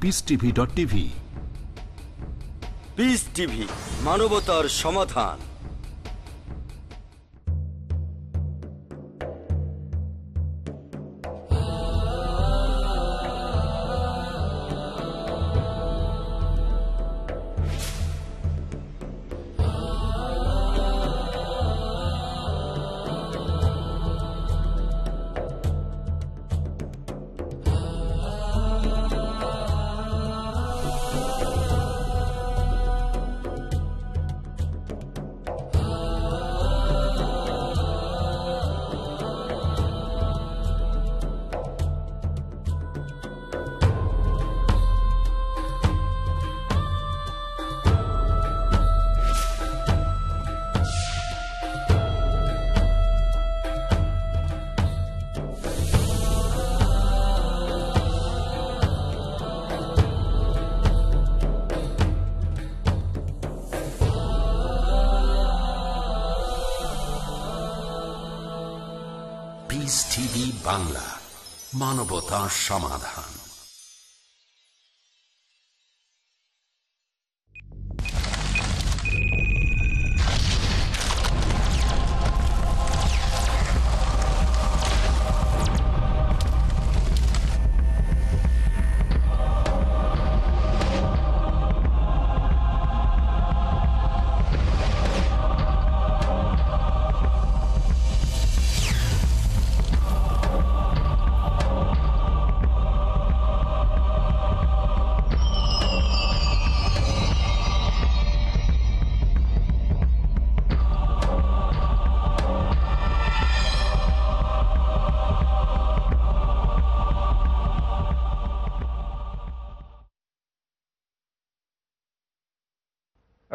Peace TV dot TV TV মানবতার সমাধান। বাংলা মানবতা সমাধান।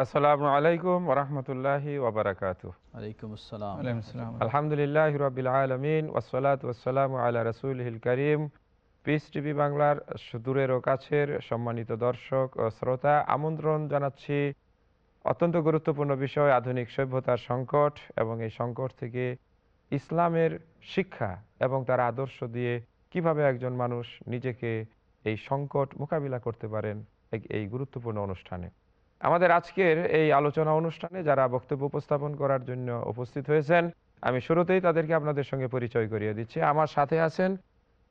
আসসালামু আলাইকুম ওরহমতুল্লাহি ওবরাকাত ওয়ালাইকুম আসসালাম আলহামদুলিল্লাহ রবিল আলমিন ওসলাত ওসালাম আল্লাহ রসুল করিম। পিস টিভি বাংলার সুদূরের ও কাছের সম্মানিত দর্শক ও শ্রোতা আমন্ত্রণ জানাচ্ছি অত্যন্ত গুরুত্বপূর্ণ বিষয় আধুনিক সভ্যতার সংকট এবং এই সংকট থেকে ইসলামের শিক্ষা এবং তার আদর্শ দিয়ে কীভাবে একজন মানুষ নিজেকে এই সংকট মোকাবিলা করতে পারেন এই গুরুত্বপূর্ণ অনুষ্ঠানে। আমাদের আজকের এই আলোচনা অনুষ্ঠানে যারা বক্তব্য উপস্থাপন করার জন্য উপস্থিত হয়েছেন আমি শুরুতেই তাদেরকে আপনাদের সঙ্গে পরিচয় করিয়ে দিচ্ছি। আমার সাথে আছেন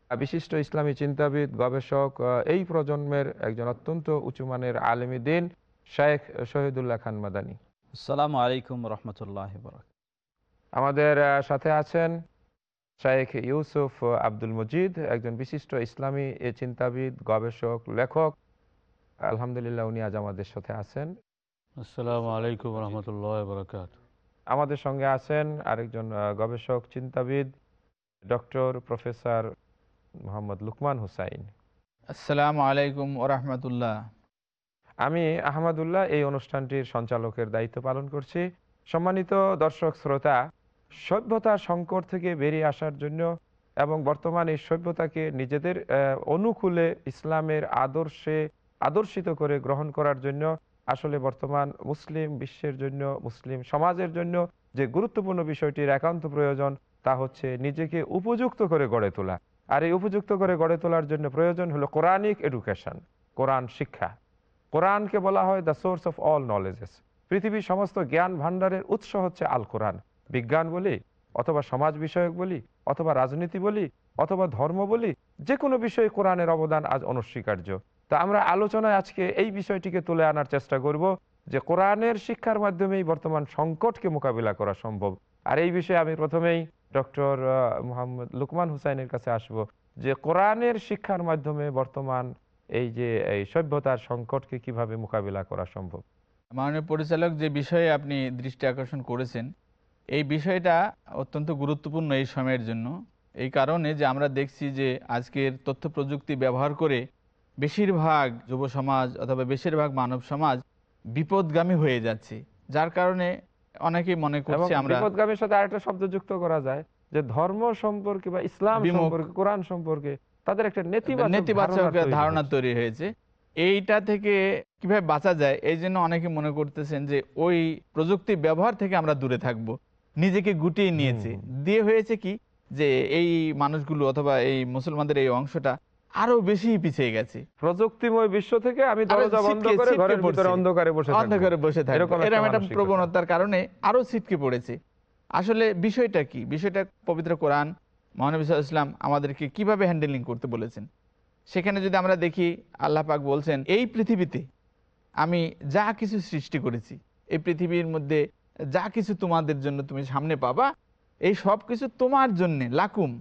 বিশিষ্ট ইসলামী চিন্তাবিদ গবেষক এই প্রজন্মের একজন অত্যন্ত উঁচুমানের আলেমী দিন শেখ শহীদুল্লাহ খান মাদানী। আসসালামু আলাইকুম রহমতুল্লাহ আমাদের সাথে আছেন শেখ ইউসুফ আব্দুল মজিদ একজন বিশিষ্ট ইসলামী চিন্তাবিদ গবেষক লেখক আলহামদুলিল্লাহ উনি আজ আমাদের সাথে আছেন। আসসালামু আলাইকুম রহমতুল্লাহ বরকাত আমাদের সঙ্গে আছেন আরেকজন গবেষক চিন্তাবিদ ডক্টর প্রফেসর মোহাম্মদ লুকমান হুসাইন। আসসালামু আলাইকুম ওরহমতুল্লাহ আমি আহমদুল্লাহ এই অনুষ্ঠানটির সঞ্চালকের দায়িত্ব পালন করছি। সম্মানিত দর্শক শ্রোতা সভ্যতার সংকট থেকে বেরিয়ে আসার জন্য এবং বর্তমানে এই সভ্যতাকে নিজেদের আহ, অনুকূলে ইসলামের আদর্শে আদর্শিত করে গ্রহণ করার জন্য আসলে বর্তমান মুসলিম বিশ্বের জন্য, মুসলিম সমাজের জন্য যে গুরুত্বপূর্ণ বিষয়টির একান্ত প্রয়োজন তা হচ্ছে নিজেকে উপযুক্ত করে গড়ে তোলা। আর এই উপযুক্ত করে গড়ে তোলার জন্য প্রয়োজন হলো কোরআনিক এডুকেশন, কোরআন শিক্ষা। কোরআনকে বলা হয় the source of all knowledges. পৃথিবীর সমস্ত জ্ঞান ভাণ্ডারের উৎস হচ্ছে আল কোরআন বিজ্ঞান বলি, অথবা সমাজ বিষয়ক বলি, অথবা রাজনীতি বলি, অথবা ধর্ম বলি যে কোনো বিষয়ে কোরআনের অবদান আজ অনস্বীকার্য। তা আমরা আলোচনায় আজকে এই বিষয়টিকে তুলে আনার চেষ্টা করব যে কোরআনের শিক্ষার মাধ্যমেই বর্তমান সংকটকে মোকাবিলা করা সম্ভব। আর এই বিষয়ে আমি প্রথমেই ডক্টর মোহাম্মদ লুকমান হুসাইনের কাছে আসব যে কোরআনের শিক্ষার মাধ্যমে বর্তমান এই যে, এই সভ্যতার সংকটকে কীভাবে মোকাবিলা করা সম্ভব। মাননীয় পরিচালক, যে বিষয়ে আপনি দৃষ্টি আকর্ষণ করেছেন, এই বিষয়টা অত্যন্ত গুরুত্বপূর্ণ এই সময়ের জন্য। এই কারণে যে আমরা দেখছি যে আজকের তথ্য প্রযুক্তি ব্যবহার করে বেশিরভাগ যুব সমাজ অথবা বেশিরভাগ মানব সমাজ বিপদগামী হয়ে যাচ্ছে যার কারণে অনেকেই মনে করছে আমরা বিপদগামীর সাথে আরেকটা শব্দ যুক্ত করা যায় যে ধর্ম সম্পর্কে বা ইসলাম সম্পর্কে কোরআন সম্পর্কে তাদের একটা নেতিবাচক নেতিবাচক ধারণা। তৈরি হয়েছে। এইটা থেকে কীভাবে বাঁচা যায় এই জন্য অনেকে মনে করতেছেন যে ওই প্রযুক্তি ব্যবহার থেকে আমরা দূরে থাকব নিজেকে গুটিয়ে নিয়েছে। দিয়ে হয়েছে কি যে এই মানুষগুলো অথবা এই মুসলমানদের এই অংশটা আরও বেশি পিছিয়ে গেছে। প্রযুক্তিময় বিশ্ব থেকে আমি দরজা বন্ধ করে ঘরের ভিতরে অন্ধকারে বসে। অন্ধকারে বসে থাকবে। এরকম একটা প্রবণতার কারণে আরও ছিটকে পড়েছে। আসলে বিষয়টা কি? বিষয়টা পবিত্র কোরআন। মহানবী সাল্লাল্লাহু আলাইহি ইসলাম আমাদেরকে কীভাবে হ্যান্ডেলিং করতে বলেছেন? সেখানে যদি আমরা দেখি আল্লাহ পাক বলছেন এই পৃথিবীতে আমি যা কিছু সৃষ্টি করেছি এই পৃথিবীর মধ্যে যা কিছু তোমাদের জন্য তুমি সামনে পাবা এই সব কিছু তোমার জন্যে লাকুম।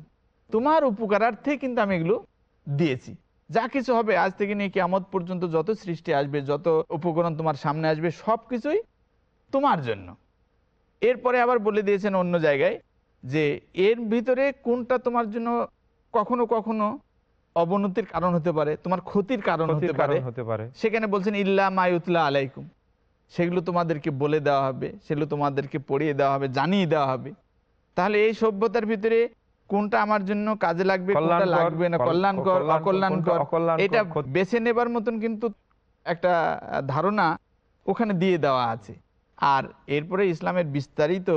তোমার উপকারার্থে কিন্তু আমি এগুলো দিয়েছি। যা কিছু হবে আজ থেকে নিয়ে কেমন পর্যন্ত যত সৃষ্টি আসবে যত উপকরণ তোমার সামনে আসবে সব কিছুই তোমার জন্য। এরপরে আবার বলে দিয়েছেন অন্য জায়গায় যে এর ভিতরে কোনটা তোমার জন্য কখনো কখনো অবনতির কারণ হতে পারে তোমার ক্ষতির কারণ হতে পারে। কারণ হতে পারে। সেখানে বলছেন ইল্লা মায়ুতলা আলাইকুম। সেগুলো তোমাদেরকে বলে দেওয়া হবে সেগুলো তোমাদেরকে পড়িয়ে দেওয়া হবে জানিয়ে দেওয়া হবে। তাহলে এই সভ্যতার ভিতরে কোনটা আমার জন্য কাজে লাগবে কোনটা লাগবে না কল- কল্যাণকর কল্যাণকর, অকল্যাণকর এটা বেছে নেবার মতন কিন্তু একটা ধারণা ওখানে দিয়ে দেওয়া আছে। আর এরপরে ইসলামের বিস্তারিত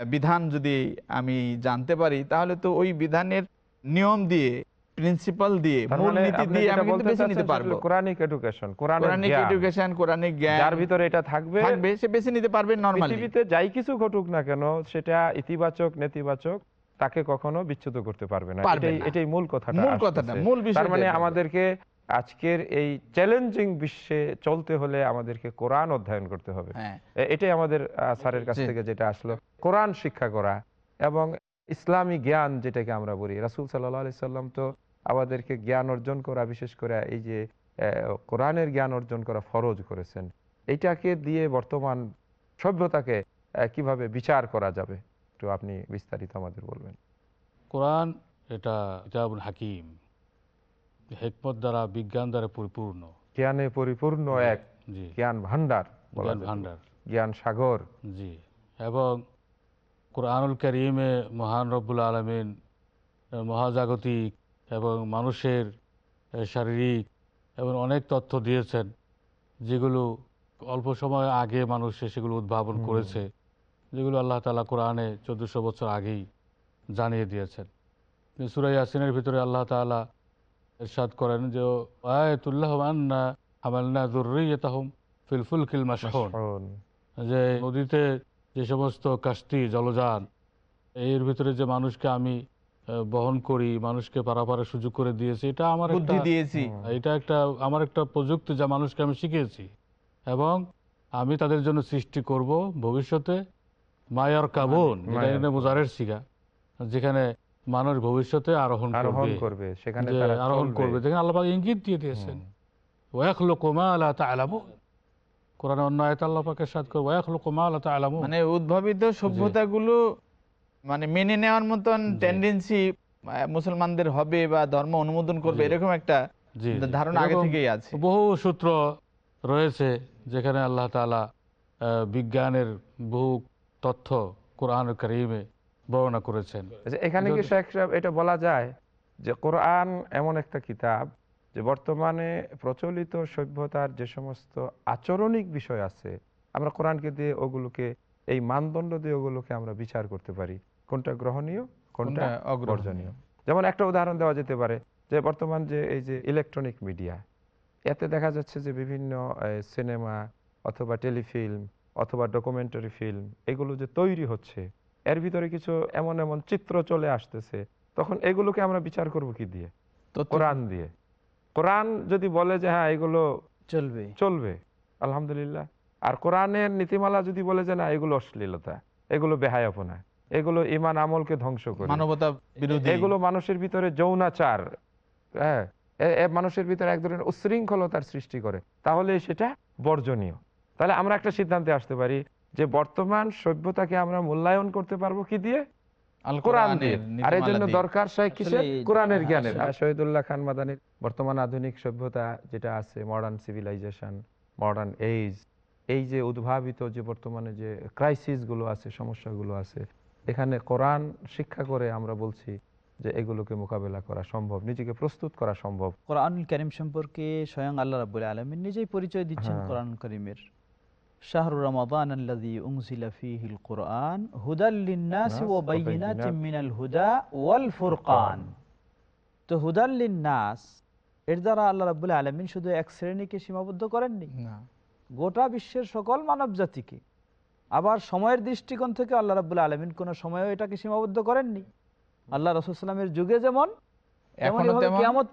বিধান যদি আমি জানতে পারি তাহলে তো ওই বিধানের নিয়ম দিয়ে প্রিন্সিপাল দিয়ে মূল মানে নীতি দিয়ে আমি কিন্তু বেছে নিতে পারব। Quranic education Quranic Quranic education Quranic জ্ঞান যার ভিতরে এটা থাকবে থাকবে সে বেছে নিতে পারবে নরমালি পৃথিবীতে যাই কিছু ঘটুক না কেন সেটা ইতিবাচক নেতিবাচক তাকে কখনো বিচ্যুত করতে পারবে না। এটাই এটাই মূল কথাটা মূল কথাটা, মূল তার মানে আমাদেরকে আজকের এই চ্যালেঞ্জিং বিশ্বে চলতে হলে আমাদেরকে কোরআন অধ্যয়ন করতে হবে। হ্যাঁ। এটাই আমাদের স্যারের কাছ থেকে যেটা আসলো। কোরআন শিক্ষা করা এবং ইসলামী জ্ঞান যেটাকে আমরা বলি। রাসুল সাল্লাহ সাল্লাম তো আমাদেরকে জ্ঞান অর্জন করা বিশেষ করে এই যে কোরআনের জ্ঞান অর্জন করা ফরজ করেছেন। এইটাকে দিয়ে বর্তমান সভ্যতাকে কীভাবে বিচার করা যাবে? একটু আপনি বিস্তারিত আমাদের বলবেন। কোরআন এটা কিতাবুল হাকিম হেকমত দ্বারা বিজ্ঞান দ্বারা পরিপূর্ণ। জ্ঞানে পরিপূর্ণ এক জ্ঞান ভান্ডার জ্ঞান ভান্ডার জ্ঞান সাগর। জি এবং কোরআনুল করিমে মহান রব্বুল আলমিন মহাজাগতিক এবং মানুষের শারীরিক এবং অনেক তথ্য দিয়েছেন যেগুলো অল্প সময় আগে মানুষ সেগুলো উদ্ভাবন করেছে। যেগুলো আল্লাহ তালা কোরআনে চোদ্দশো বছর আগেই জানিয়ে দিয়েছেন। সুরাই ইয়াসিনের ভিতরে আল্লাহ তাআলা ইরশাদ করেন যে আয়াতুল্লাহ আন্না হামালনা যুররিয়াতাহুম ফিল ফুলকিল মাশহুন। শোন। যে নদীতে যে সমস্ত কাস্তি জলযান এর ভিতরে যে মানুষকে আমি বহন করি মানুষকে পারাপারের সুযোগ করে দিয়েছি এটা আমার বুদ্ধি দিয়েছি। এটা একটা আমার একটা প্রযুক্তি যা মানুষকে আমি শিখিয়েছি। এবং আমি তাদের জন্য সৃষ্টি করব ভবিষ্যতে। মায়ার কাবন মুজারের শিখা যেখানে মানুষ ভবিষ্যতে আরোহণ করবে। সেখানে আরোহণ করবে। দেখেন আল্লাহ ইঙ্গিত দিয়ে দিয়েছেন। হুম। ওয়াখলুকু মা লা তা'লামুন। কোরআনে অন্য আয়াতে আল্লাহ পাকের সাথ করে ওয়াখলুকু মা লা তা'লামুন। মানে উদ্ভাবিত সভ্যতাগুলো মানে মেনে নেওয়ার মতন টেন্ডেন্সি মুসলমানদের হবে বা ধর্ম অনুমোদন করবে এরকম একটা। ধারণা আগে থেকেই আছে। বহু সূত্র রয়েছে যেখানে আল্লাহ তাআলা আহ, বিজ্ঞানের বহু তথ্য কোরআন করিমে বর্ণনা করেছেন। আচ্ছা, এখানে কি শেখ সাহেব এটা বলা যায় যে কোরআন এমন একটা কিতাব যে বর্তমানে প্রচলিত সভ্যতার যে সমস্ত আচরণিক বিষয় আছে আমরা কোরআনকে দিয়ে ওগুলোকে এই মানদণ্ড দিয়ে ওগুলোকে আমরা বিচার করতে পারি। কোনটা গ্রহণীয় কোনটা কোনটা অগ্রহণীয়। যেমন একটা উদাহরণ দেওয়া যেতে পারে যে বর্তমান যে এই যে ইলেকট্রনিক মিডিয়া এতে দেখা যাচ্ছে যে বিভিন্ন সিনেমা অথবা টেলিফিল্ম অথবা ডকুমেন্টারি ফিল্ম এগুলো যে তৈরি হচ্ছে এর ভিতরে কিছু এমন এমন চিত্র চলে আসতেছে তখন এগুলোকে আমরা বিচার করব কি দিয়ে? কোরআন দিয়ে। কোরআন যদি বলে যে হ্যাঁ এগুলো চলবে। চলবে আলহামদুলিল্লাহ। আর কোরআনের নীতিমালা যদি বলে যে না এগুলো অশ্লীলতা এগুলো বেহায়াপনা এগুলো ইমান আমলকে ধ্বংস করে। মানবতা বিরোধী। এগুলো মানুষের ভিতরে যৌনাচার হ্যাঁ মানুষের ভিতরে এক ধরনের উশৃঙ্খলতার সৃষ্টি করে। তাহলে সেটা বর্জনীয়। তাহলে আমরা একটা সিদ্ধান্তে আসতে পারি যে বর্তমান সভ্যতাকে আমরা মূল্যায়ন করতে পারব কি দিয়ে? আল কোরআন দিয়ে কোরআনের আর এই জন্য দরকার শাহেখ কিসের? আসলে কোরআনের জ্ঞানের। শহীদুল্লাহ খান মাদানির বর্তমান আধুনিক সভ্যতা যেটা আছে মডার্ন সিভিলাইজেশন মডার্ন এইজ এই যে উদ্ভাবিত যে বর্তমানে যে ক্রাইসিসগুলো আছে সমস্যাগুলো আছে এখানে কোরআন শিক্ষা করে আমরা বলছি যে এগুলোকে মোকাবেলা করা সম্ভব নিজেকে প্রস্তুত করা সম্ভব। কোরআনুল করিম সম্পর্কে স্বয়ং আল্লাহ রাবুল আলমিন নিজেই পরিচয় দিচ্ছেন হ্যাঁ। কোরআন করিমের। শাহরু রমাদান আল্লাযী উনজিলা ফীহিল কুরআন হুদাল লিন-নাসি নাস ওয়া ওয়া মিনাল হুদা ওয়াল ফুরকান তো তো হুদাল্লিন নাস এর দ্বারা আল্লাহ রাবুল্লাহ আলমিন শুধু এক শ্রেণীকে সীমাবদ্ধ করেননি? না। গোটা বিশ্বের সকল মানব জাতিকে আবার সময়ের দৃষ্টিকোণ থেকে আল্লাহ রাবুল্লাহ আলমিন কোনো সময়ও এটাকে সীমাবদ্ধ করেননি। আল্লাহ রসুলামের যুগে যেমন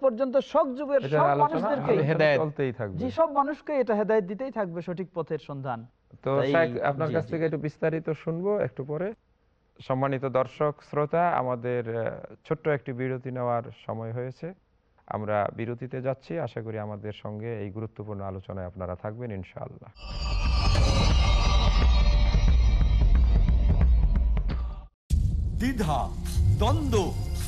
পর্যন্ত সব যুগের সব মানুষদেরকে চলতেই থাকবে। সব মানুষকে এটা হেদায়ত দিতেই থাকবে সঠিক পথের সন্ধান। তো আপনার কাছ থেকে একটু বিস্তারিত শুনব একটু পরে। সম্মানিত দর্শক শ্রোতা আমাদের ছোট্ট একটি বিরতি নেওয়ার সময় হয়েছে। আমরা বিরতিতে যাচ্ছি। আশা করি আমাদের সঙ্গে এই গুরুত্বপূর্ণ আলোচনায় আপনারা থাকবেন ইনশাআল্লাহ। দ্বিধা দ্বন্দ্ব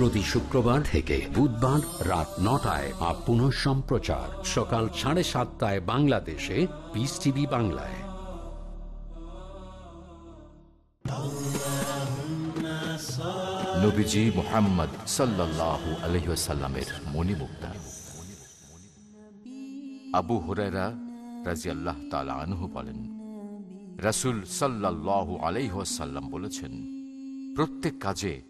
প্রতি শুক্রবার থেকে বুধবার রাত নটায় আর পুনঃ সম্প্রচার। সকাল সাড়ে সাতটায় বাংলাদেশে পিস টিভি বাংলায়। মোহাম্মদ আবু বলেন বলেছেন, প্রত্যেক কাজে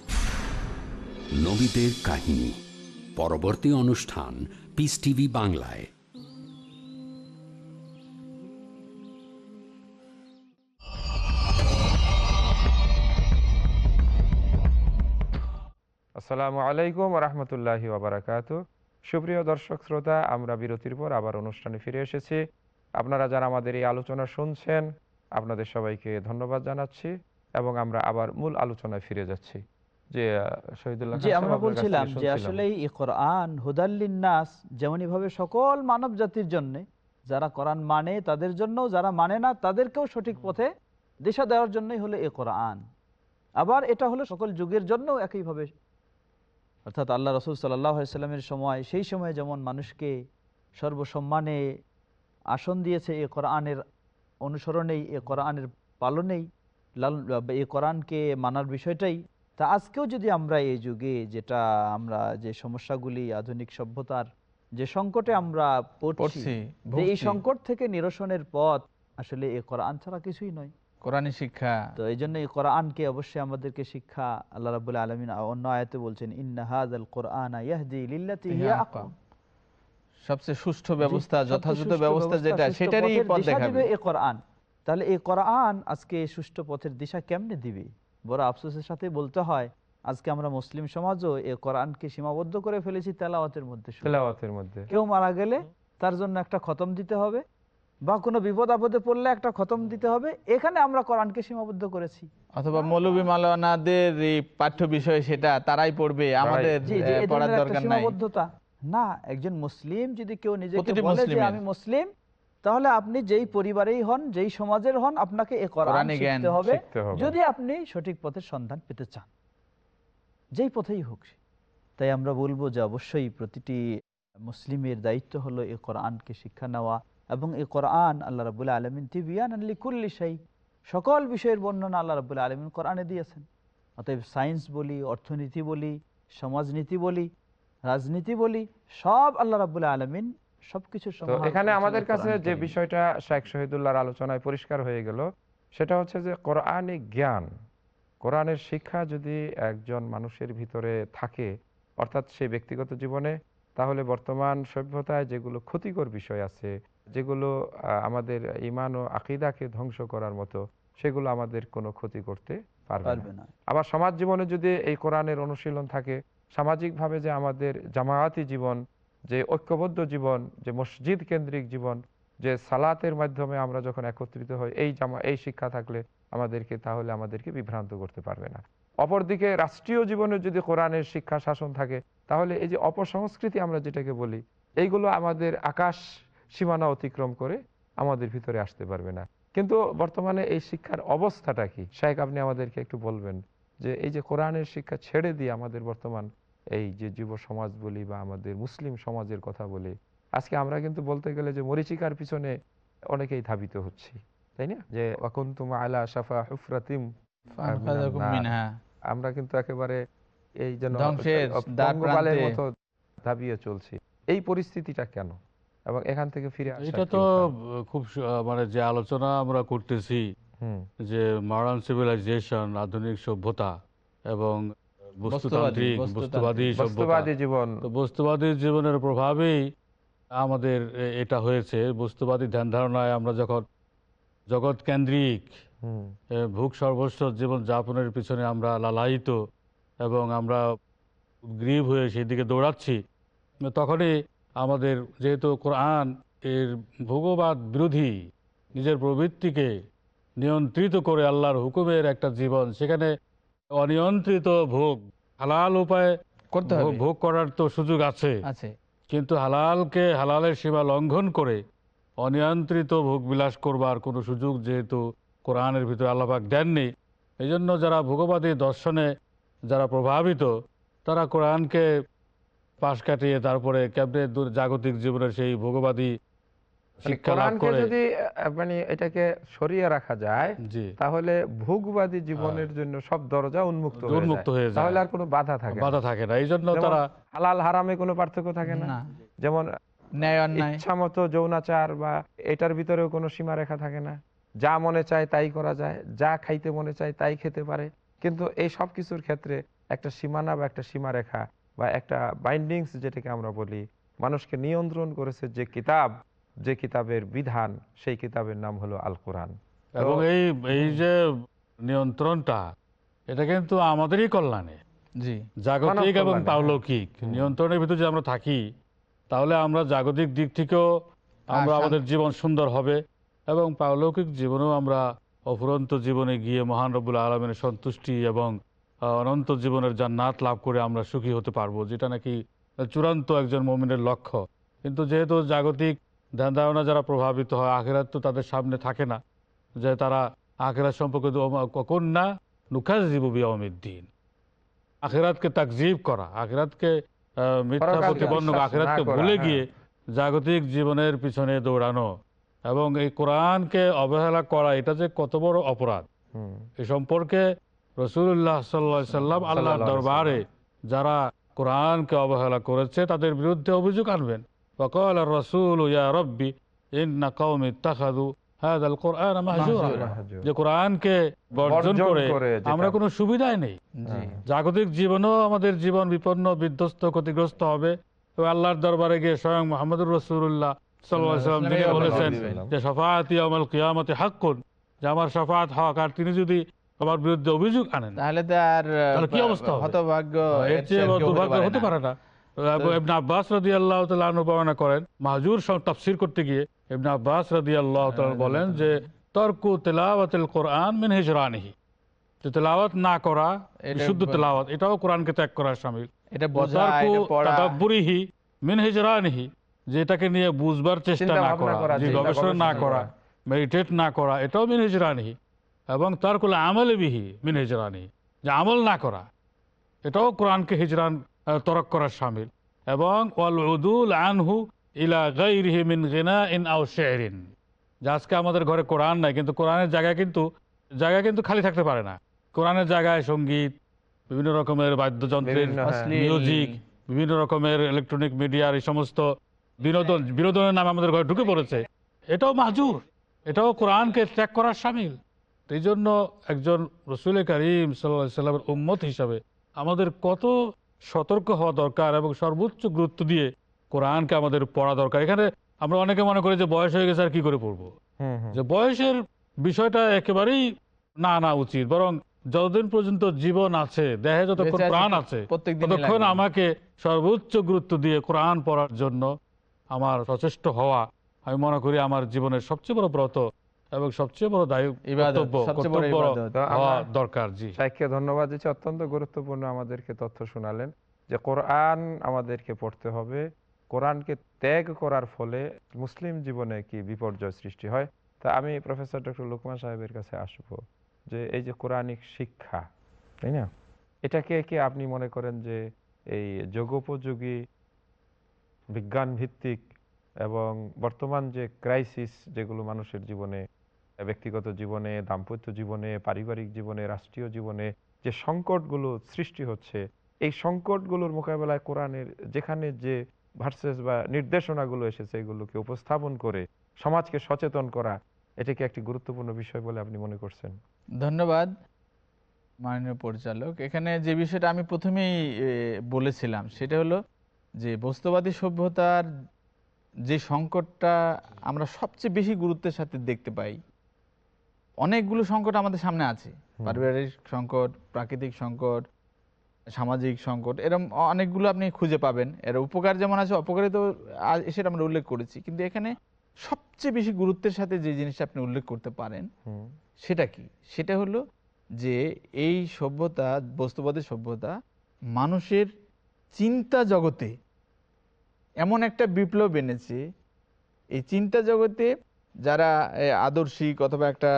নবীদের কাহিনী। পরবর্তী অনুষ্ঠান পিস টিভি বাংলায়। আসসালামু আলাইকুম রহমতুল্লাহি ওবরাকাত সুপ্রিয় দর্শক শ্রোতা, আমরা বিরতির পর আবার অনুষ্ঠানে ফিরে এসেছি। আপনারা যারা আমাদের এই আলোচনা শুনছেন, আপনাদের সবাইকে ধন্যবাদ জানাচ্ছি এবং আমরা আবার মূল আলোচনায় ফিরে যাচ্ছি। যে আহ, শহীদুল্লাহ খান যে সাহেব, আমরা আপনার কাছ থেকে বলছিলাম যে শুনছিলাম। আসলে এই কোরআন হুদাল্লিন নাস যেমনই ভাবে সকল মানব জাতির জন্য যারা কোরআন মানে তাদের জন্য যারা মানে না তাদেরকেও সঠিক পথে দিশা দেওয়ার জন্যই হলো এ কোরআন। আবার এটা হলো সকল যুগের জন্য একইভাবে। অর্থাৎ আল্লাহ রসুল সাল্লামের সময় সেই সময় যেমন মানুষকে সর্বসম্মানে আসন দিয়েছে এ কোরআনের অনুসরণেই এ কোরআনের পালনেই লাল- এ কোরআনকে মানার বিষয়টাই তা আজকেও যদি আমরা এই যুগে যেটা আমরা যে সমস্যাগুলি আধুনিক সভ্যতার যে সংকটে আমরা পড়ছি যে এই সংকট থেকে নিরসনের পথ আসলে এ কোরআন ছাড়া কিছুই নয়। কোরআনী শিক্ষা। তো এই জন্য এই কোরআনকে অবশ্যই আমাদেরকে শিক্ষা আল্লাহ রাবুল্লাহ আলমিন অন্য আয়াতে বলছেন আল কোরআন। সবচেয়ে সুষ্ঠু ব্যবস্থা যথাযথ ব্যবস্থা যেটা সেটারই পথ দেখাবে। কোরআন। তাহলে এই কোরআন আজকে এই সুষ্ঠু পথের দিশা কেমনে দিবে? বড় আফসোসের সাথে বলতে হয় আজকে আমরা মুসলিম সমাজও এই কোরআনকে সীমাবদ্ধ করে ফেলেছি তেলাওয়াতের মধ্যে তেলাওয়াতের মধ্যে। কেউ মারা গেলে তার জন্য একটা খতম দিতে হবে বা কোনো বিপদ আপদে পড়লে একটা খতম দিতে হবে। এখানে আমরা কোরআনকে সীমাবদ্ধ করেছি। অথবা মৌলবী মালানাদের এই পাঠ্য বিষয় সেটা তারাই পড়বে আমাদের পড়ার দরকার নাই। সীমাবদ্ধতা। না একজন মুসলিম যদি কেউ নিজেকে বলে যে আমি মুসলিম তাহলে আপনি যেই পরিবারেই হন যেই সমাজের হন আপনাকে এ কোরআন শিখতে হবে যদি আপনি সঠিক পথের সন্ধান পেতে চান। যেই পথেই হোক তাই আমরা বলব যে অবশ্যই প্রতিটি মুসলিমের দায়িত্ব হলো এ কোরআনকে শিক্ষা নেওয়া এবং এ কোরআন আল্লাহ রাবুল্লাহ আলমিন তিবিয়ান আল্লি কুল্লি সাই সকল বিষয়ের বর্ণনা আল্লাহ রাবুল্লাহ আলমিন কোরআনে দিয়েছেন। অতএব সায়েন্স বলি অর্থনীতি বলি সমাজনীতি বলি রাজনীতি বলি সব আল্লাহ রাবুল্লাহ আলমিন সবকিছুর তো এখানে আমাদের কাছে যে বিষয়টা শেখ শহীদুল্লাহর আলোচনায় পরিষ্কার হয়ে গেল সেটা হচ্ছে যে কোরআনিক জ্ঞান কোরআনের শিক্ষা যদি একজন মানুষের ভিতরে থাকে অর্থাৎ সে ব্যক্তিগত জীবনে তাহলে বর্তমান সভ্যতায় যেগুলো ক্ষতিকর বিষয় আছে যেগুলো আমাদের ইমান ও আকিদাকে ধ্বংস করার মতো সেগুলো আমাদের কোনো ক্ষতি করতে পারবে না। পারবে না। আবার সমাজ জীবনে যদি এই কোরআনের অনুশীলন থাকে সামাজিকভাবে যে আমাদের জামায়াতি জীবন যে ঐক্যবদ্ধ জীবন, যে মসজিদ কেন্দ্রিক জীবন, যে সালাতের মাধ্যমে আমরা যখন একত্রিত হই, এই জামা, এই শিক্ষা থাকলে আমাদেরকে তাহলে আমাদেরকে বিভ্রান্ত করতে পারবে না। অপরদিকে রাষ্ট্রীয় জীবনে যদি কোরআনের শিক্ষা শাসন থাকে, তাহলে এই যে অপসংস্কৃতি আমরা যেটাকে বলি, এইগুলো আমাদের আকাশ সীমানা অতিক্রম করে আমাদের ভিতরে আসতে পারবে না। কিন্তু বর্তমানে এই শিক্ষার অবস্থাটা কি? শাহেক আপনি আমাদেরকে একটু বলবেন যে এই যে কোরআনের শিক্ষা ছেড়ে দিয়ে আমাদের বর্তমান এই যে যুব সমাজ বলি বা আমাদের মুসলিম সমাজের কথা বলি আজকে আমরা কিন্তু বলতে গেলে যে মরিচিকার পিছনে অনেকেই ধাবিত হচ্ছি তাই না? যে অকুন্তুম আলা সাফা হুফরাতিম। আমরা কিন্তু একেবারে এই যেন পঙ্গপালের মতো ধাবিয়ে চলছি। এই পরিস্থিতিটা কেন? এবং এখান থেকে ফিরে এটা তো খুব মানে যে আলোচনা আমরা করতেছি যে মডার্ন সিভিলাইজেশন আধুনিক সভ্যতা এবং বস্তুতান্ত্রিক। বস্তুবাদী বস্তুবাদী জীবন। বস্তুবাদী জীবনের প্রভাবেই আমাদের এটা হয়েছে। বস্তুবাদী ধ্যান ধারণায় আমরা যখন জগৎ কেন্দ্রিক ভোগ সর্বস্ব জীবন যাপনের পিছনে আমরা লালায়িত এবং আমরা গ্রীব হয়ে সেই দিকে দৌড়াচ্ছি তখনই আমাদের যেহেতু কোরআন এর ভোগবাদ বিরোধী নিজের প্রবৃত্তিকে নিয়ন্ত্রিত করে আল্লাহর হুকুমের একটা জীবন সেখানে অনিয়ন্ত্রিত ভোগ। হালাল উপায়ে করতে হবে। ভোগ- করার তো সুযোগ আছে। কিন্তু হালালকে হালালের সীমা লঙ্ঘন করে অনিয়ন্ত্রিত ভোগ বিলাস করবার কোনো সুযোগ যেহেতু কোরআনের ভিতরে আল্লাপাক দেননি এই জন্য যারা ভোগবাদী দর্শনে যারা প্রভাবিত তারা কোরআনকে পাশ কাটিয়ে তারপরে কেমনে জাগতিক জীবনের সেই ভোগবাদী কোরআনকে যদি মানে এটাকে সরিয়ে রাখা যায় তাহলে ভোগবাদী জীবনের জন্য সব দরজা উন্মুক্ত উন্মুক্ত হয়ে যায়। তাহলে আর কোনো বাধা থাকে না। বাধা থাকে না। এই জন্য তারা হালাল হারামে কোনো পার্থক্য থাকে না? না। যেমন ন্যায় অন্যায়। ইচ্ছা মতো যৌনাচার বা এটার ভিতরেও কোনো সীমারেখা থাকে না। যা মনে চায় তাই করা যায়। যা খাইতে মনে চায় তাই খেতে পারে। কিন্তু এই সব কিছুর ক্ষেত্রে একটা সীমানা বা একটা সীমারেখা বা একটা বাইন্ডিংস যেটাকে আমরা বলি মানুষকে নিয়ন্ত্রণ করেছে যে কিতাব যে কিতাবের বিধান সেই কিতাবের নাম হলো আল কোরআন এবং এই এই যে নিয়ন্ত্রণটা এটা কিন্তু আমাদেরই কল্যাণে। জি। জাগতিক এবং কল্যাণে, নিয়ন্ত্রণের ভিতরে যদি আমরা থাকি তাহলে আমরা জাগতিক দিক থেকেও আমরা আমাদের জীবন সুন্দর হবে এবং পারলৌকিক জীবনেও আমরা অফুরন্ত জীবনে গিয়ে মহান রব্বুল আলমের সন্তুষ্টি এবং অনন্ত জীবনের জান্নাত লাভ করে আমরা সুখী হতে পারব যেটা নাকি চূড়ান্ত একজন মমিনের লক্ষ্য। কিন্তু যেহেতু জাগতিক ধ্যান ধারণা যারা প্রভাবিত হয় আখেরাত তো তাদের সামনে থাকে না। যে তারা আখেরাত সম্পর্কে কখন না নুখাজ জীববি অমিদ্দিন আখেরাতকে তাকজিব করা আখেরাতকে মিথ্যা বিশ্বাস আখেরাতকে ভুলে হ্যাঁ। গিয়ে জাগতিক জীবনের পিছনে দৌড়ানো এবং এই কোরআনকে অবহেলা করা এটা যে কত বড় অপরাধ। এ সম্পর্কে রসুল্লাহ সাল্লা সাল্লাম আল্লাহ দরবারে যারা কোরআনকে অবহেলা করেছে তাদের বিরুদ্ধে অভিযোগ আনবেন। وقال الرسول يا ربي إن قوم اتخذوا هذا القرآن مهجورا মাহজুর। যে কোরআনকে বর্জন বর্জন করে করে যেটা- আমরা কোনো সুবিধাই নেই জি জাগতিক জীবনেও আমাদের জীবন বিপন্ন বিধ্বস্ত ক্ষতিগ্রস্ত হবে তো আল্লাহর দরবারে গিয়ে স্বয়ং মোহাম্মদুর রসুল্লাহ সাল্লাম তিনি সাল্লাল্লাহু বলেছেন আলাইহি ওয়াসাল্লাম। যে সফায়াতি আমল কিয়ামতে হাক্কুন যে আমার সফাত হক আর তিনি যদি আমার বিরুদ্ধে অভিযোগ আনেন তাহলে তো আর তাহলে কি অবস্থা হবে? হতভাগ্য এর এর চেয়ে চেয়ে আর কেউ দুর্ভাগ্য হতে হতে পারে পারে না। না আব্বাস তাআলা আনহু বর্ণনা করেন মাহজুর তাফসীর করতে গিয়ে ইবনে আব্বাস রাদিয়াল্লাহু তাআলা বলেন যে তরকু তিলাওয়াতিল কোরআন মিন হিজরানিহি। যে তেলাওয়াত না করা তেলাওয়াত এটাও কোরআনকে ত্যাগ করার তাদাব্বুরিহি মিন হিজরানিহি যে এটাকে নিয়ে বুঝবার চেষ্টা না করা যে গবেষণা না করা। মেডিটেট না করা এটাও মিন হিজরানিহি। এবং তার কুল আমলে বিহি মিন হিজরানিহি যে আমল না করা এটাও কোরআনকে হিজরান তরক করার শামিল এবং ওয়াল উদুল আনহু ইলা মিন যে আজকে আমাদের ঘরে কোরআন নাই কিন্তু কোরআনের জায়গায় কিন্তু জায়গা কিন্তু খালি থাকতে পারে না। কোরআনের জায়গায় সংগীত বিভিন্ন রকমের বাদ্যযন্ত্রের বিভিন্ন, হ্যাঁ। মিউজিক বিভিন্ন রকমের ইলেকট্রনিক মিডিয়ার এই সমস্ত বিনোদন বিনোদনের নামে আমাদের ঘরে ঢুকে পড়েছে। এটাও মাজুর এটাও কোরআনকে ত্যাগ করার সামিল। এই জন্য একজন রসুল করিম সাল্লা সাল্লামের উম্মত হিসাবে আমাদের কত সতর্ক হওয়া দরকার এবং সর্বোচ্চ গুরুত্ব দিয়ে কোরআনকে আমাদের পড়া দরকার। এখানে আমরা অনেকে মনে করি যে বয়স হয়ে গেছে আর কি করে পড়ব? যে বয়সের বিষয়টা একেবারেই না না উচিত বরং যতদিন পর্যন্ত জীবন আছে দেহে যতক্ষণ প্রাণ আছে ততক্ষণ আমাকে সর্বোচ্চ গুরুত্ব দিয়ে কোরআন পড়ার জন্য আমার সচেষ্ট হওয়া আমি মনে করি আমার জীবনের সবচেয়ে বড় ব্রত এবং সবচেয়ে বড় দরকার জি শাইখকে ধন্যবাদ দিচ্ছি অত্যন্ত গুরুত্বপূর্ণ আমাদেরকে তথ্য শোনালেন যে কোরআন আমাদেরকে পড়তে হবে। কোরআনকে ত্যাগ করার ফলে মুসলিম জীবনে কি বিপর্যয় সৃষ্টি হয়? তা আমি প্রফেসর ডক্টর লুকমান সাহেবের কাছে আসব যে এই যে কোরআনিক শিক্ষা তাই না? এটাকে কি আপনি মনে করেন যে এই যোগোপযোগী বিজ্ঞান ভিত্তিক এবং বর্তমান যে ক্রাইসিস যেগুলো মানুষের জীবনে ব্যক্তিগত জীবনে, দাম্পত্য জীবনে, পারিবারিক জীবনে, রাষ্ট্রীয় জীবনে যে সংকটগুলো সৃষ্টি হচ্ছে, এই সংকটগুলোর মোকাবেলায় কোরআনের যেখানে যে ভার্সেস বা নির্দেশনাগুলো এসেছে, এগুলোকে উপস্থাপন করে সমাজকে সচেতন করা, এটাকে একটি গুরুত্বপূর্ণ বিষয় বলে আপনি মনে করছেন? ধন্যবাদ, মাননীয় পরিচালক। এখানে যে বিষয়টা আমি প্রথমেই বলেছিলাম, সেটা হলো যে বস্তুবাদী সভ্যতার যে সংকটটা আমরা সবচেয়ে বেশি গুরুত্বের সাথে দেখতে পাই অনেকগুলো সংকট আমাদের সামনে আছে। পারিবারিক সংকট প্রাকৃতিক সংকট সামাজিক সংকট এরকম অনেকগুলো আপনি খুঁজে পাবেন। এর উপকার যেমন আছে অপকারিত সেটা আমরা উল্লেখ করেছি। কিন্তু এখানে সবচেয়ে বেশি গুরুত্বের সাথে যে জিনিসটা আপনি উল্লেখ করতে পারেন সেটা কি? সেটা হলো যে এই সভ্যতা বস্তুবাদী সভ্যতা মানুষের চিন্তা জগতে এমন একটা বিপ্লব এনেছে। এই চিন্তা জগতে যারা আদর্শিক অথবা একটা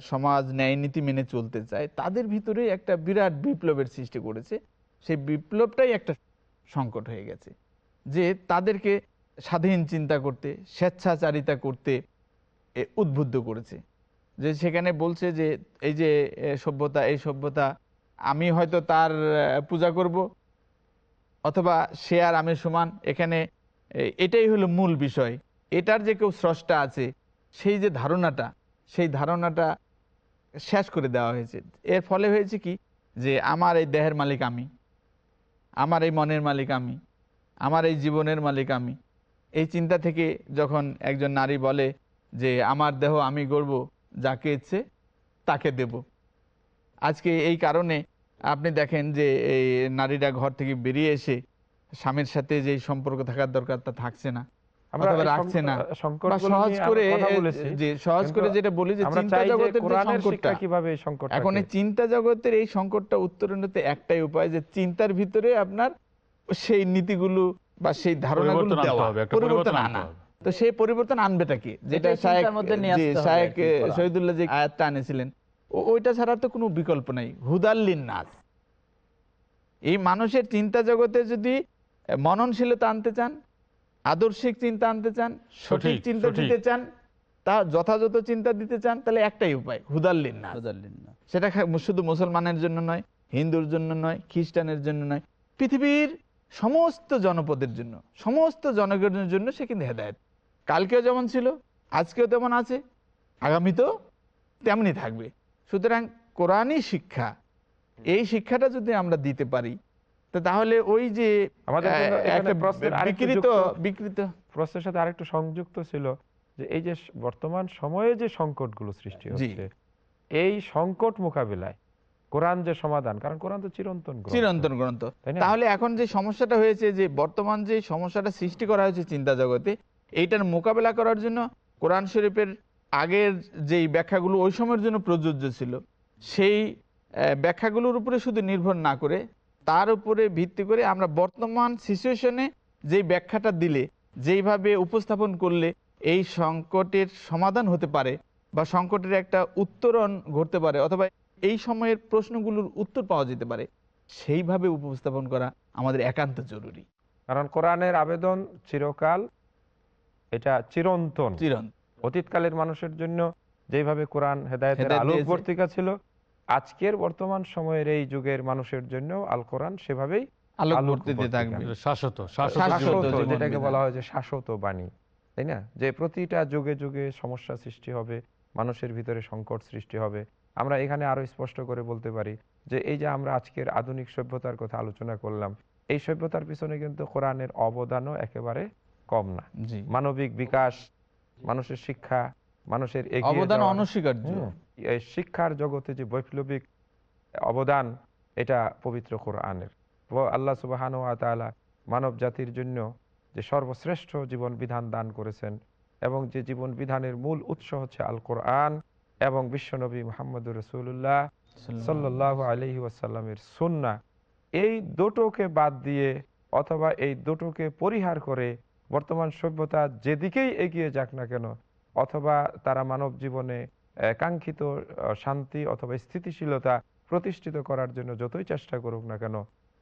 সমাজ ন্যায় নীতি মেনে চলতে চায়, তাদের ভিতরে একটা বিরাট বিপ্লবের সৃষ্টি করেছে। সেই বিপ্লবটাই একটা সংকট হয়ে গেছে। যে তাদেরকে স্বাধীন চিন্তা করতে, স্বেচ্ছাচারিতা করতে উদ্বুদ্ধ করেছে। যে সেখানে বলছে যে, এই যে সভ্যতা, এই সভ্যতা, আমি হয়তো তার পূজা করব, অথবা সে আর আমি সমান। এখানে এটাই হলো মূল বিষয়। এটার যে কেউ স্রষ্টা আছে, সেই যে ধারণাটা, সেই ধারণাটা শেষ করে দেওয়া হয়েছে। এর ফলে হয়েছে কি? যে আমার এই দেহের মালিক আমি, আমার এই মনের মালিক আমি, আমার এই জীবনের মালিক আমি। এই চিন্তা থেকে যখন একজন নারী বলে যে, আমার দেহ আমি গড়ব, যাকে ইচ্ছে তাকে দেব। আজকে এই কারণে আপনি দেখেন যে, এই নারীরা ঘর থেকে বেরিয়ে এসে স্বামীর সাথে যে সম্পর্ক থাকার দরকার তা থাকছে না। চিন্তা জগতের যে কোরআনের সংকটটা শিক্ষা কীভাবে এই এখন চিন্তা জগতের এই সংকটটা উত্তরণের তো একটাই উপায় যে চিন্তার ভিতরে আপনার সেই নীতিগুলো বা সেই ধারণাগুলো পরিবর্তন আনতে দেওয়া হবে, একটা পরিবর্তন পরিবর্তন আনা। তো সেই পরিবর্তন আনবেটা কি? যেটা। শহীদুল্লাহ যে আয়াতটা আনেছিলেন ওইটা ছাড়া তো কোনো বিকল্প নাই। হুদাল্লিন নাস এই মানুষের চিন্তা জগতে যদি মননশীলতা আনতে চান আদর্শিক চিন্তা আনতে চান সঠিক চিন্তা। দিতে চান তা যথাযথ চিন্তা দিতে চান তাহলে একটাই উপায় হুদাল্লিন হুদাল্লিল্লাহ। সেটা শুধু মুসলমানের জন্য নয় হিন্দুর জন্য নয় খ্রিস্টানের জন্য নয় পৃথিবীর সমস্ত জনপদের জন্য সমস্ত জনগণের জন্য সে কিন্তু হেদায়ত কালকেও যেমন ছিল আজকেও তেমন আছে আগামীতেও তেমনই থাকবে সুতরাং কোরআনই শিক্ষা এই শিক্ষাটা যদি আমরা দিতে পারি তো তাহলে ওই যে আমাদের একটা বিকৃত বিকৃত প্রশ্নের সাথে আরেকটু সংযুক্ত ছিল যে এই যে বর্তমান সময়ে যে সংকটগুলো সৃষ্টি হচ্ছে এই সংকট মোকাবিলায় কোরআন যে সমাধান কারণ কোরআন তো চিরন্তন গ্রন্থ। চিরন্তন গ্রন্থ। তাহলে এখন যে সমস্যাটা হয়েছে যে বর্তমান যে সমস্যাটা সৃষ্টি করা হয়েছে চিন্তা জগতে এইটার মোকাবেলা করার জন্য কোরআন শরীফের আগের যেই ব্যাখ্যাগুলো ওই সময়ের জন্য প্রযোজ্য ছিল সেই ব্যাখ্যাগুলোর উপরে শুধু নির্ভর না করে তার উপরে ভিত্তি করে আমরা বর্তমান সিচুয়েশনে যেই ব্যাখ্যাটা দিলে যেইভাবে উপস্থাপন করলে এই সংকটের সমাধান হতে পারে বা সংকটের একটা উত্তরণ ঘটতে পারে অথবা এই সময়ের প্রশ্নগুলোর উত্তর পাওয়া যেতে পারে সেইভাবে উপস্থাপন করা আমাদের একান্ত জরুরি। কারণ কোরআনের আবেদন চিরকাল এটা চিরন্তন। চিরন অতীতকালের মানুষের জন্য যেভাবে কোরআন হেদায়তের হেদায়েত আলোক দিয়েছে। ছিল আজকের বর্তমান সময়ের এই যুগের মানুষের জন্য আল কোরআন সেভাবেই যেটাকে বলা হয় যে শাশ্বত বাণী তাই না? যে প্রতিটা যুগে যুগে সমস্যা সৃষ্টি হবে মানুষের ভিতরে সংকট সৃষ্টি হবে। আমরা এখানে আরও স্পষ্ট করে বলতে পারি যে এই যে আমরা আজকের আধুনিক সভ্যতার কথা আলোচনা করলাম এই সভ্যতার পিছনে কিন্তু কোরআনের অবদানও একেবারে কম না। মানবিক বিকাশ মানুষের শিক্ষা মানুষের অবদান অনস্বীকার্য। শিক্ষার জগতে যে বৈপ্লবিক অবদান এটা পবিত্র কোরআনের। আল্লাহ সুবাহান তাআলা মানব জাতির জন্য যে সর্বশ্রেষ্ঠ জীবন বিধান দান করেছেন এবং যে জীবন বিধানের মূল উৎস হচ্ছে আল কোরআন এবং বিশ্বনবী মোহাম্মদুর রসুল্লাহ সাল্লাহ আলহি ওয়াসাল্লামের সুন্না এই দুটোকে বাদ দিয়ে অথবা এই দুটোকে পরিহার করে বর্তমান সভ্যতা যেদিকেই এগিয়ে যাক না কেন অথবা তারা মানব জীবনে কাঙ্ক্ষিত শান্তি অথবা স্থিতিশীলতা প্রতিষ্ঠিত করার জন্য যতই চেষ্টা করুক না কেন,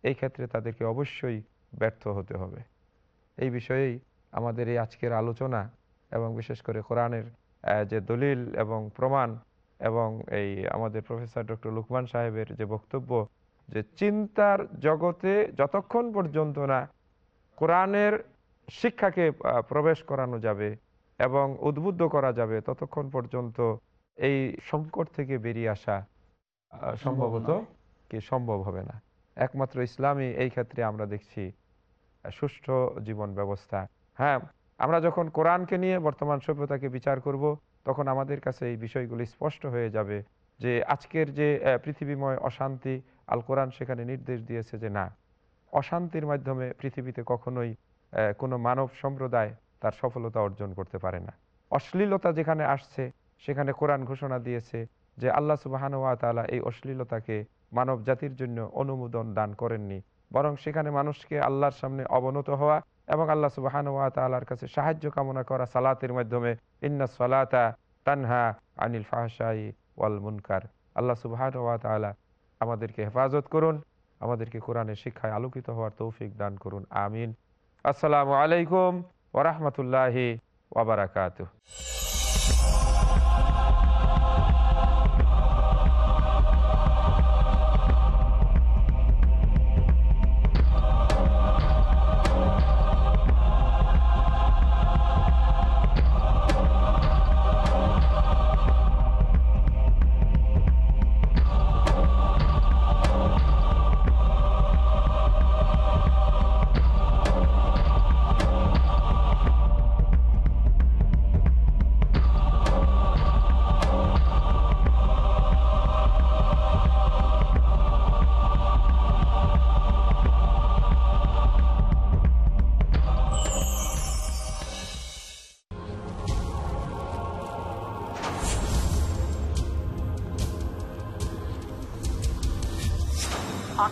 এই ক্ষেত্রে তাদেরকে অবশ্যই ব্যর্থ হতে হবে। এই বিষয়েই আমাদের এই আজকের আলোচনা এবং বিশেষ করে কোরআনের যে দলিল এবং প্রমাণ এবং এই আমাদের প্রফেসর ডক্টর লুকমান সাহেবের যে বক্তব্য যে চিন্তার জগতে যতক্ষণ পর্যন্ত না কোরআনের শিক্ষাকে প্রবেশ করানো যাবে এবং উদ্বুদ্ধ করা যাবে, ততক্ষণ পর্যন্ত এই সংকট থেকে বেরিয়ে আসা সম্ভবত কি সম্ভব হবে না। একমাত্র ইসলামই এই ক্ষেত্রে আমরা দেখছি সুষ্ঠু জীবন ব্যবস্থা। হ্যাঁ আমরা যখন কোরআনকে নিয়ে বর্তমান সভ্যতাকে বিচার করব তখন আমাদের কাছে এই বিষয়গুলি স্পষ্ট হয়ে যাবে যে আজকের যে পৃথিবীময় অশান্তি আল কোরআন সেখানে নির্দেশ দিয়েছে যে না অশান্তির মাধ্যমে পৃথিবীতে কখনোই আহ, কোনো মানব সম্প্রদায় তার সফলতা অর্জন করতে পারে না। অশ্লীলতা যেখানে আসছে সেখানে কোরআন ঘোষণা দিয়েছে যে আল্লাহ সুবাহানুয়া তালা এই অশ্লীলতাকে মানব জাতির জন্য অনুমোদন দান করেননি। বরং সেখানে মানুষকে আল্লাহর সামনে অবনত হওয়া এবং আল্লাহ সুবাহানুয়া তালার কাছে সাহায্য কামনা করা সালাতের মাধ্যমে ইন্না সালাতা তানহা আনিল ফাহশাই ওয়াল মুনকার। আল্লাহ সুবাহানুয়া তালা আমাদেরকে হেফাজত করুন, আমাদেরকে কোরআনের শিক্ষায় আলোকিত হওয়ার তৌফিক দান করুন, আমিন। আসসালামু আলাইকুম ওরহমতুল্লাহি ওবরাকাতুহ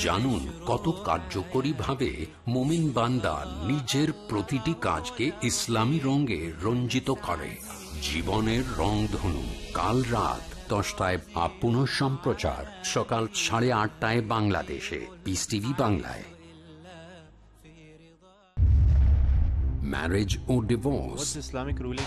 জানুন কত কার্যকরী ভাবে মোমিন বান্দা নিজের প্রতিটি কাজকে ইসলামী রঙে রঞ্জিত করে। জীবনের রং ধনু কাল রাত দশটায় আপন সম্প্রচার সকাল সাড়ে আটটায় বাংলাদেশে। পিস টিভি বাংলায়। Marriage O divorce Islamic ruling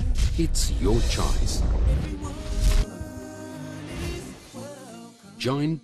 It's your choice. Join